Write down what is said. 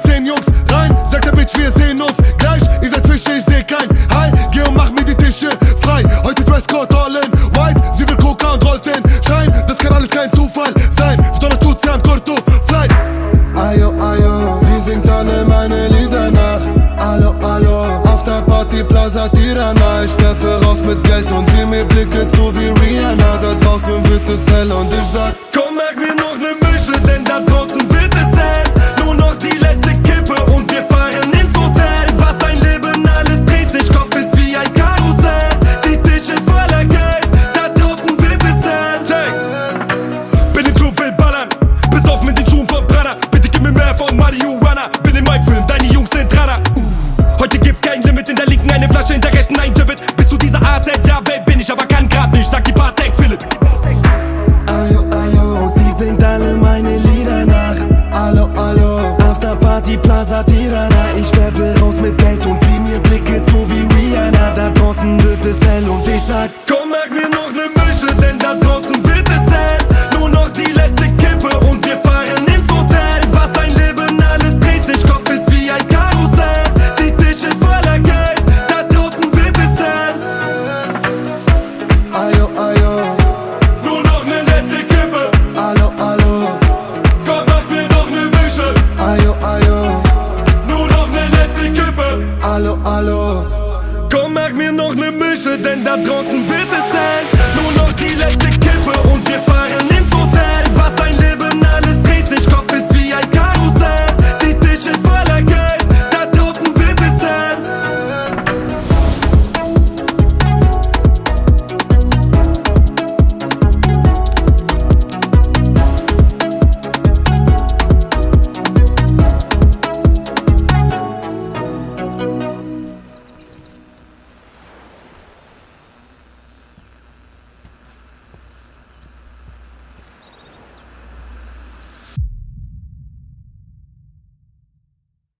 mit zehn Jungs rein, sagt der Bitch, wir sehen uns gleich. Ihr seid Fische, ich seh kein Hi, geh und mach mir die Tische frei. Heute Dresscode all in white, sie will Coca und rollt den Schein. Das kann alles kein Zufall sein, sondern tut sie am Konto frei. Ayo, ayo, sie singt alle meine Lieder nach. Allo, allo, auf der Party Plaza Tirana. Ich werfe raus mit Geld und sie mir Blicke zu wie Rihanna. Da draußen wird es hell und ich sag. When I. Hallo. Komm, mach mir noch ne Mische, denn da draußen wird es sein.